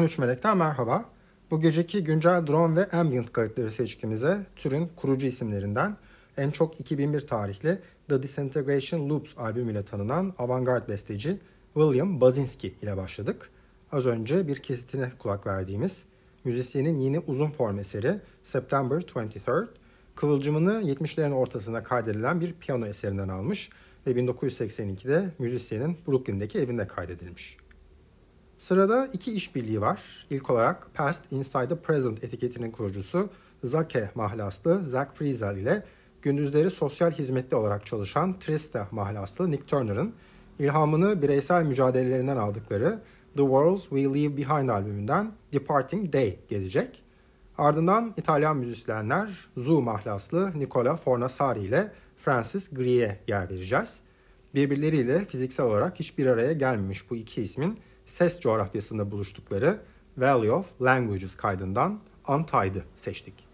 ...13 Melek'ten merhaba. Bu geceki güncel drone ve ambient kayıtları seçkimize türün kurucu isimlerinden en çok 2001 tarihli The Disintegration Loops albümüyle tanınan avantgard besteci William Basinski ile başladık. Az önce bir kesitine kulak verdiğimiz müzisyenin yeni uzun form eseri September 23rd, kıvılcımını 70'lerin ortasında kaydedilen bir piyano eserinden almış ve 1982'de müzisyenin Brooklyn'deki evinde kaydedilmiş. Sırada iki işbirliği var. İlk olarak Past Inside the Present etiketinin kurucusu Zake mahlaslı Zach Friesel ile gündüzleri sosyal hizmetli olarak çalışan Trista mahlaslı Nick Turner'ın ilhamını bireysel mücadelelerinden aldıkları The Worlds We Leave Behind albümünden Departing Day gelecek. Ardından İtalyan müzisyenler Zu mahlaslı Nicola Fornasari ile Francis Grie'ye yer vereceğiz. Birbirleriyle fiziksel olarak hiçbir araya gelmemiş bu iki ismin ses coğrafyasında buluştukları Valley of Languages kaydından Untied'ı seçtik.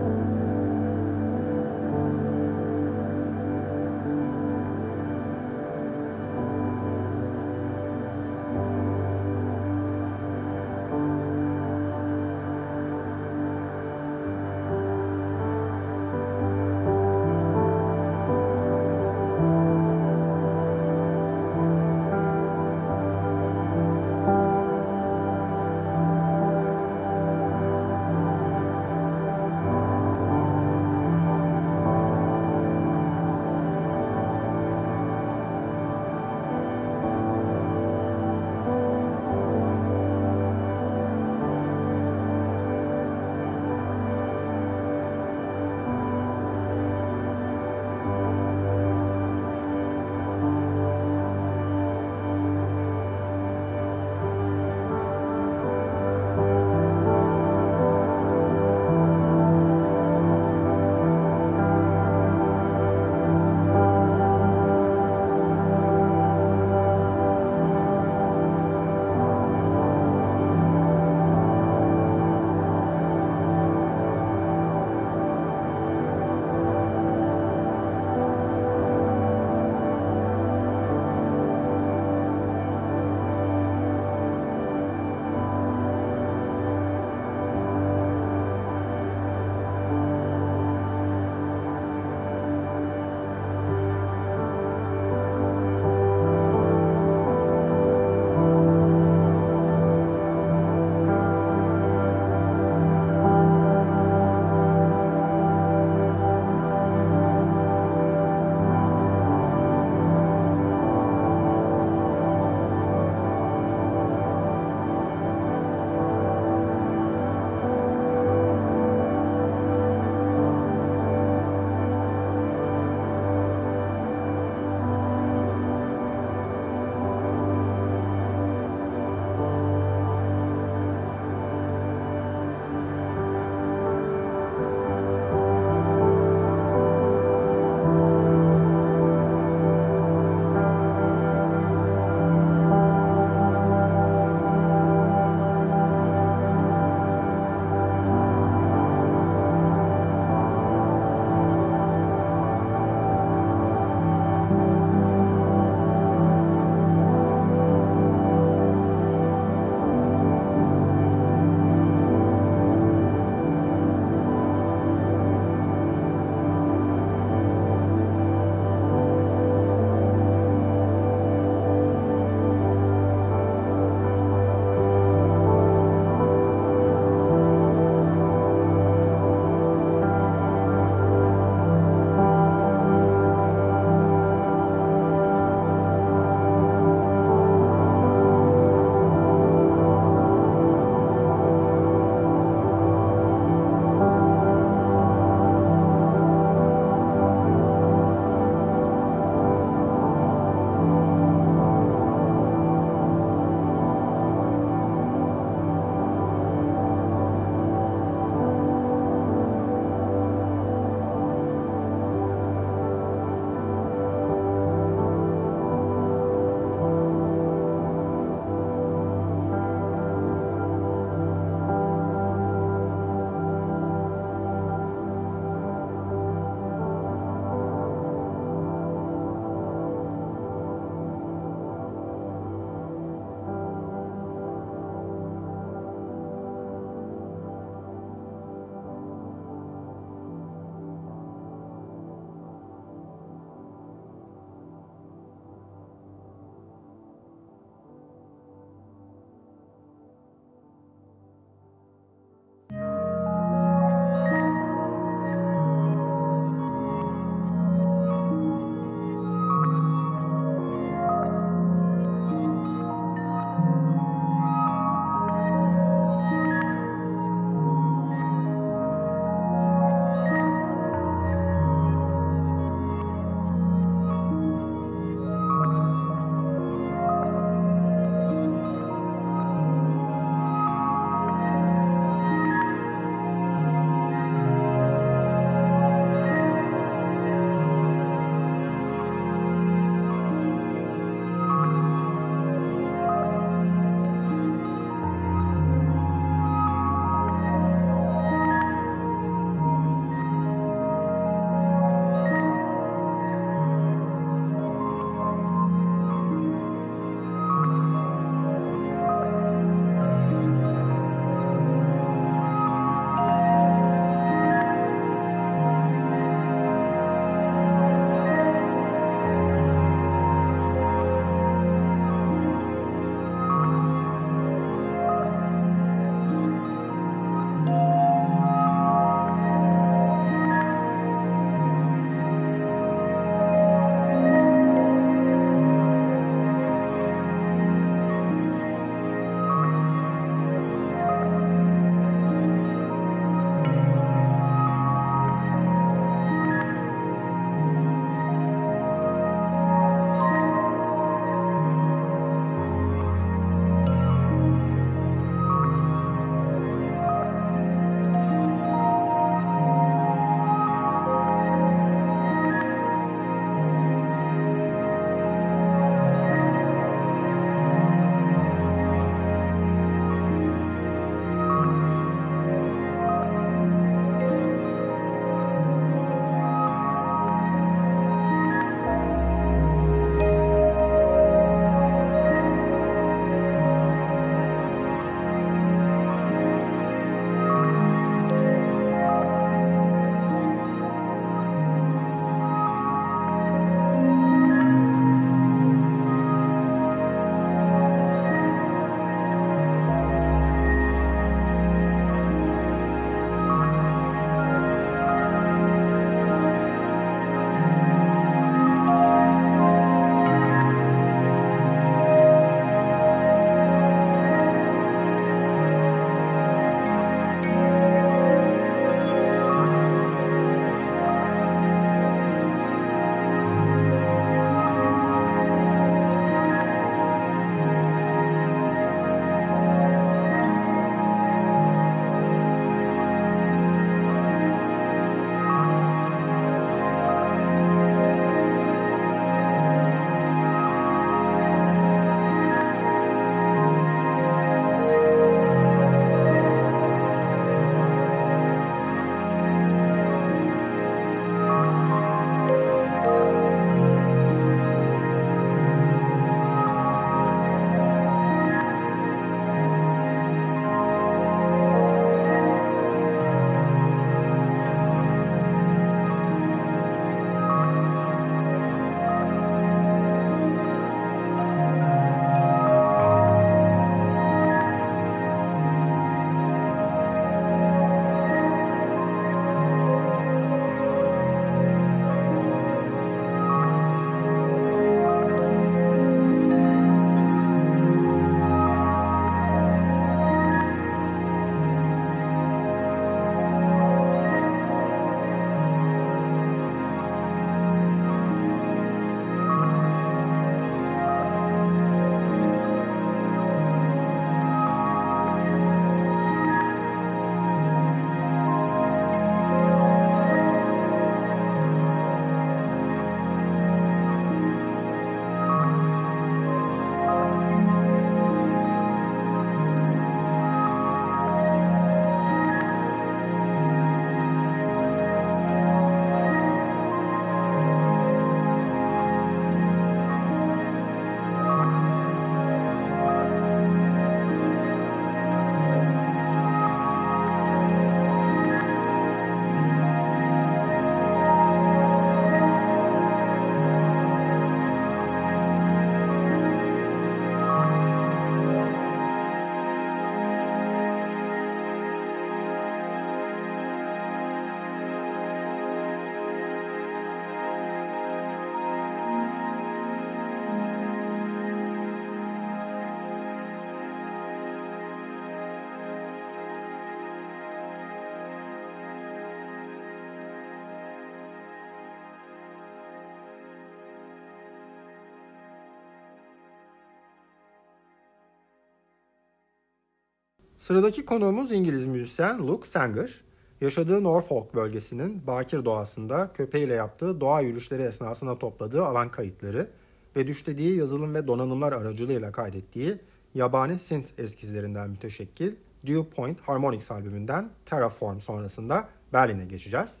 Sıradaki konuğumuz İngiliz müzisyen Luke Sanger. Yaşadığı Norfolk bölgesinin bakir doğasında köpeğiyle yaptığı doğa yürüyüşleri esnasında topladığı alan kayıtları ve düşlediği yazılım ve donanımlar aracılığıyla kaydettiği yabani synth eskizlerinden müteşekkil Dew Point Harmonics albümünden Terraform sonrasında Berlin'e geçeceğiz.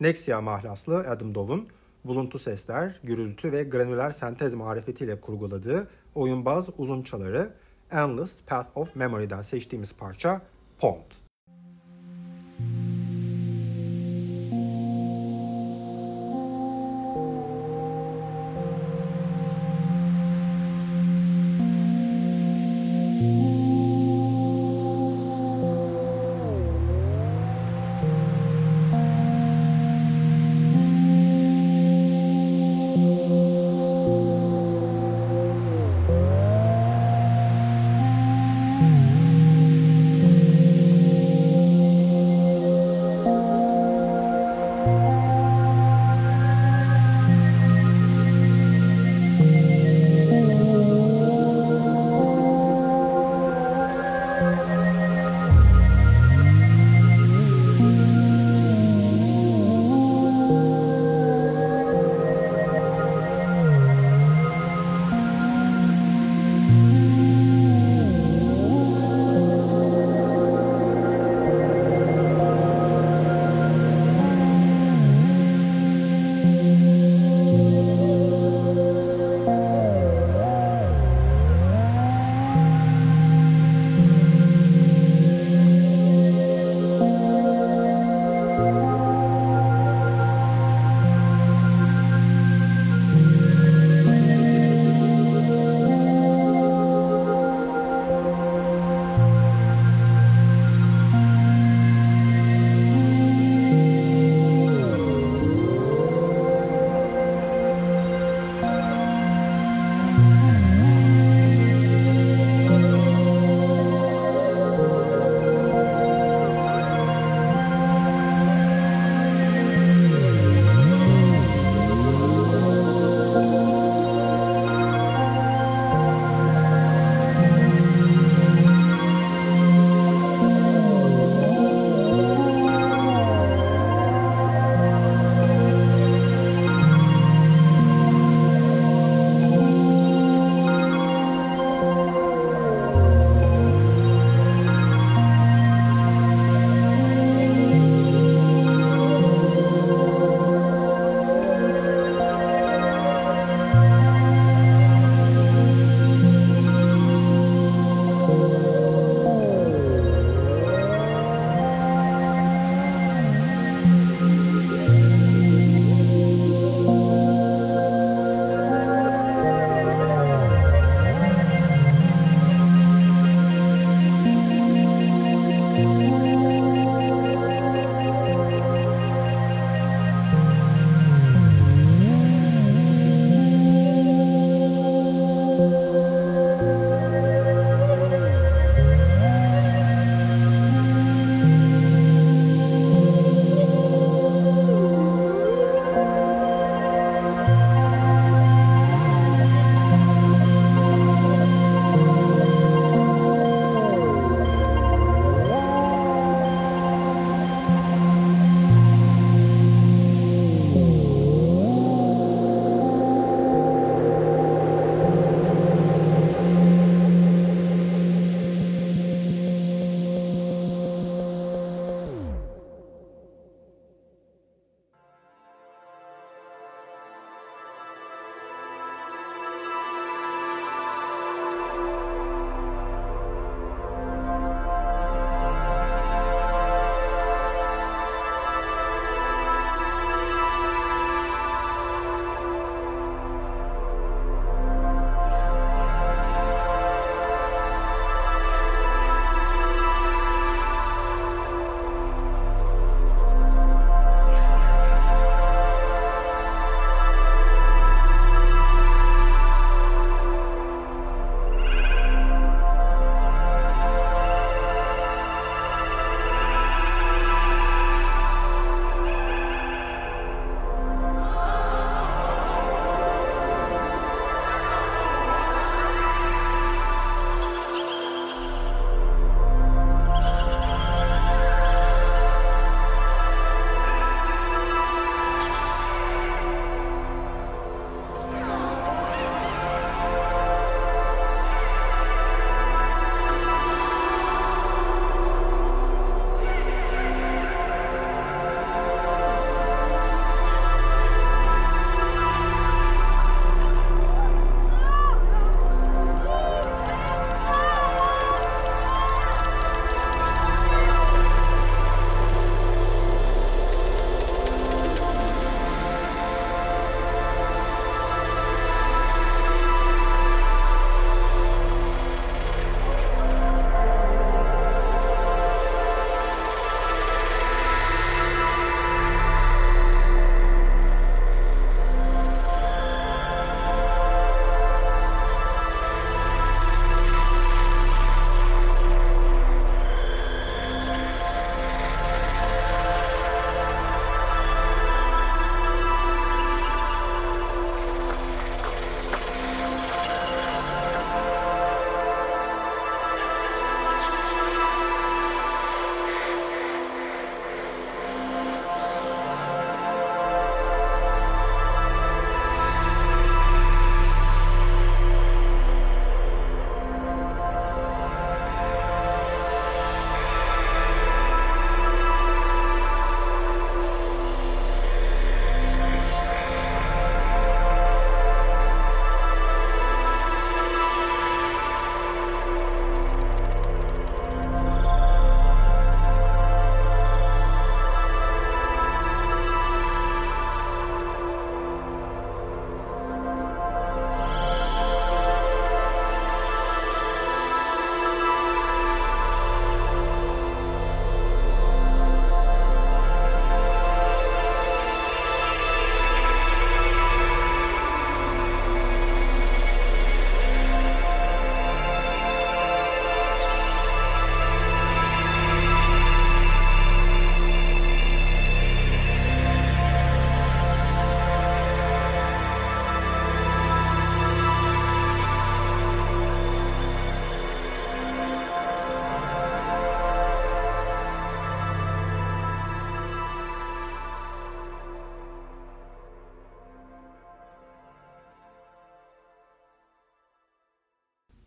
Nexia mahlaslı Adam Dove'un buluntu sesler, gürültü ve granüler sentez marifetiyle kurguladığı oyunbaz uzun çaları Endless Path of Memory'den seçtiğimiz parça Pond.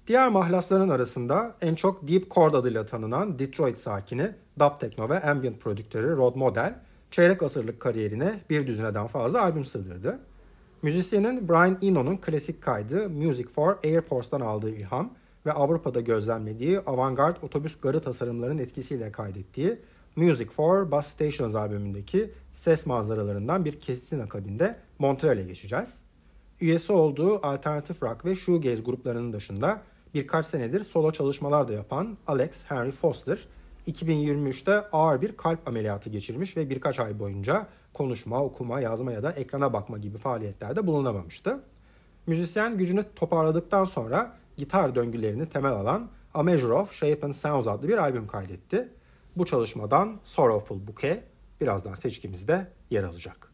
Diğer mahlasların arasında en çok Deep Chord adıyla tanınan Detroit sakini, dub techno ve ambient prodüktörü Rod Model, çeyrek asırlık kariyerine bir düzineden fazla albüm sığdırdı. Müzisyenin Brian Eno'nun klasik kaydı Music for Airports'tan aldığı ilham ve Avrupa'da gözlemlediği avantgard otobüs garı tasarımlarının etkisiyle kaydettiği Music for Bus Stations albümündeki ses manzaralarından bir kesitin akabinde Montreal'e geçeceğiz. Üyesi olduğu alternatif rock ve shoegaze gruplarının dışında birkaç senedir solo çalışmalar da yapan Alex Henry Foster, 2023'te ağır bir kalp ameliyatı geçirmiş ve birkaç ay boyunca konuşma, okuma, yazma ya da ekrana bakma gibi faaliyetlerde bulunamamıştı. Müzisyen gücünü toparladıktan sonra gitar döngülerini temel alan A Measure of Shape and Sounds adlı bir albüm kaydetti. Bu çalışmadan Sorrowful Bouquet birazdan seçkimizde yer alacak.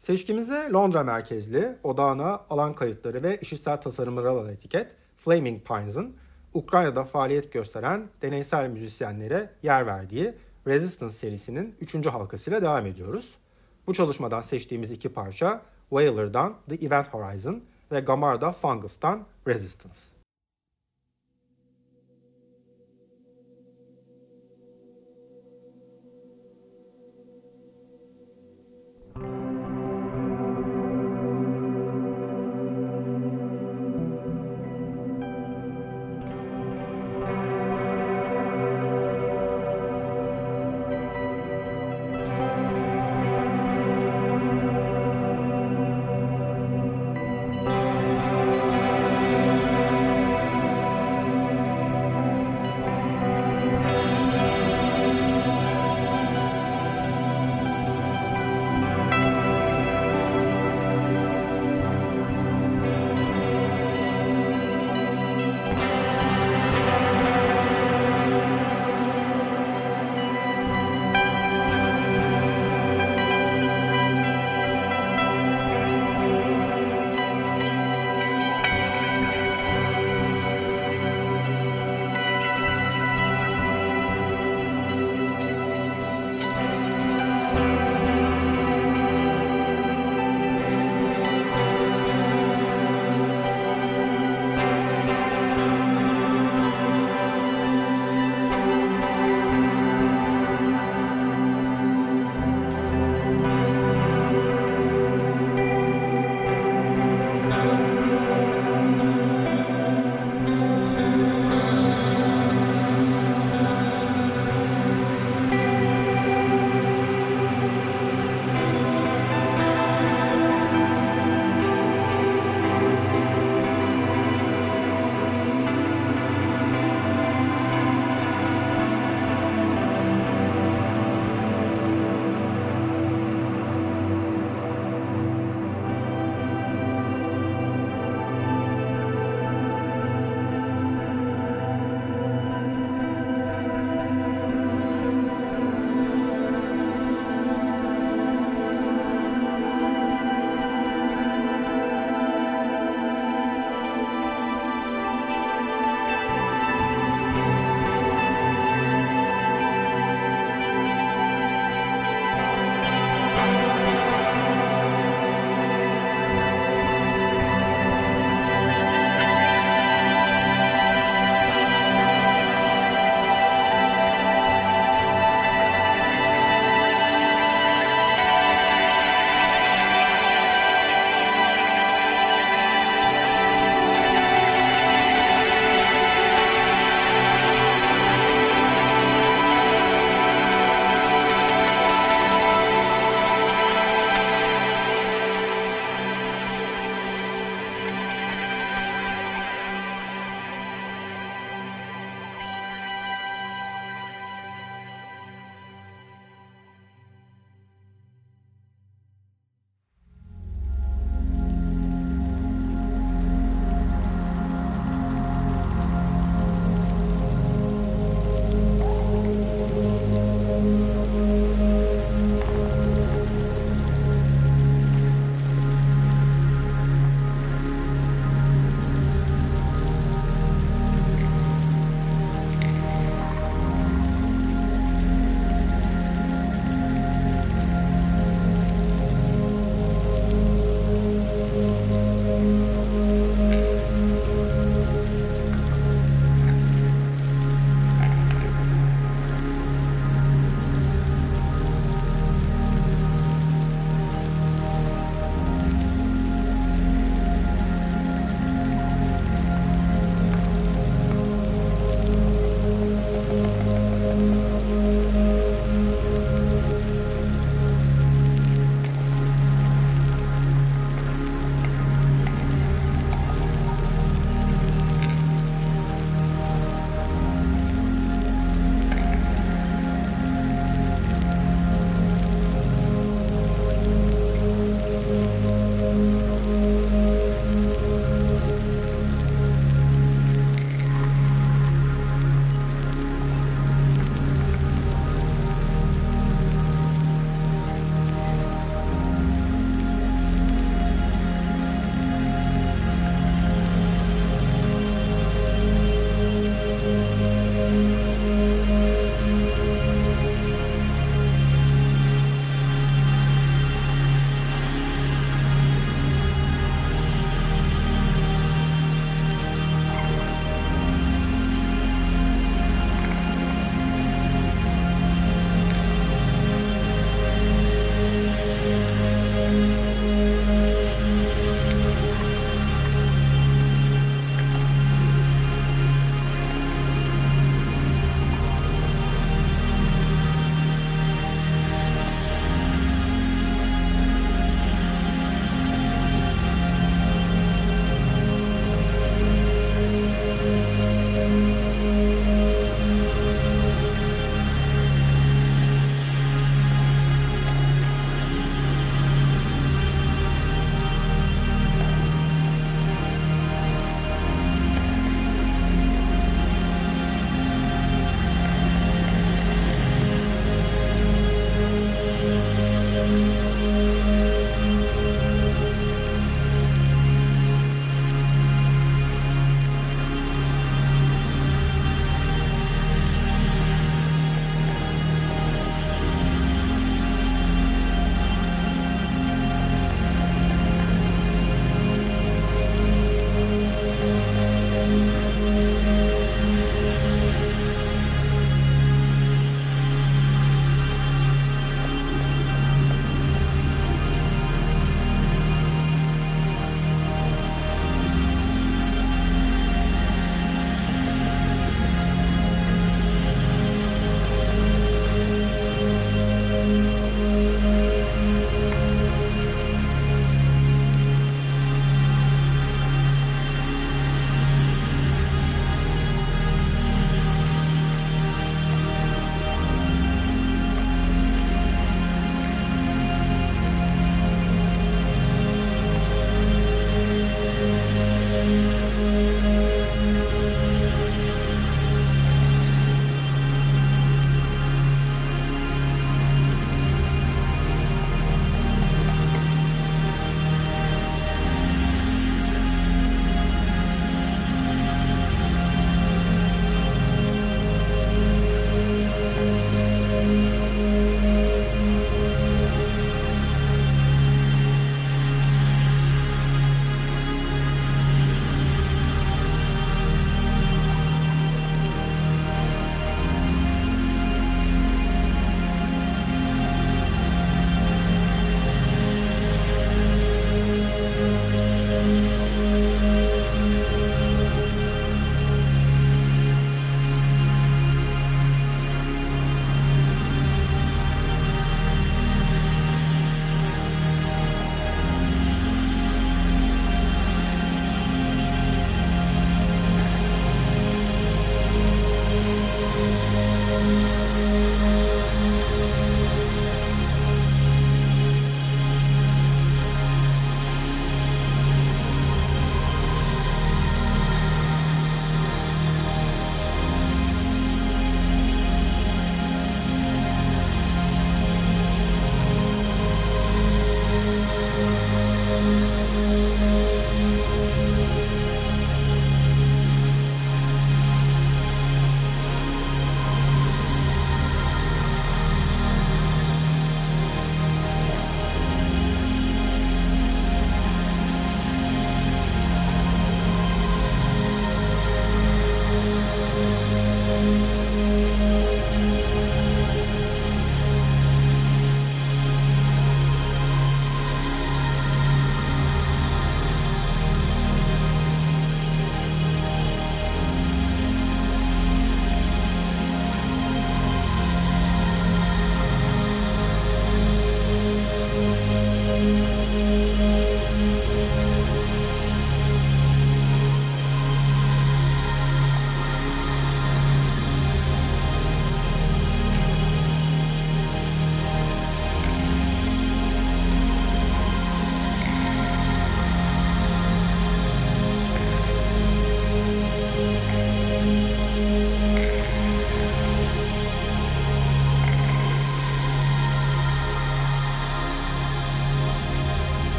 Seçkimize Londra merkezli, odağına alan kayıtları ve işitsel tasarımları alan etiket Flaming Pines'ın Ukrayna'da faaliyet gösteren deneysel müzisyenlere yer verdiği Resistance serisinin 3. halkasıyla devam ediyoruz. Bu çalışmadan seçtiğimiz iki parça Wailer'dan The Event Horizon ve Gamar'da Fungus'tan Resistance.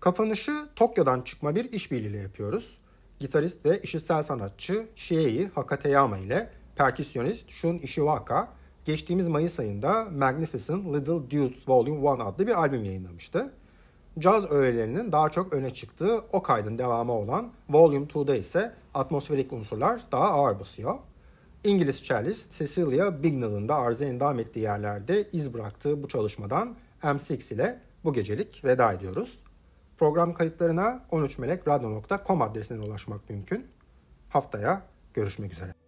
Kapanışı Tokyo'dan çıkma bir işbirliğiyle yapıyoruz. Gitarist ve işitsel sanatçı Shiei Hakateyama ile perküsyonist Shun Ishiwaka geçtiğimiz Mayıs ayında Magnificent Little Dudes Volume 1 adlı bir albüm yayınlamıştı. Caz öğelerinin daha çok öne çıktığı o kaydın devamı olan Volume 2'da ise atmosferik unsurlar daha ağır basıyor. İngiliz cellist Cecilia Bignell'ın da arıza endam ettiği yerlerde iz bıraktığı bu çalışmadan M6 ile bu gecelik veda ediyoruz. Program kayıtlarına 13melekradyo.com adresinden ulaşmak mümkün. Haftaya görüşmek üzere.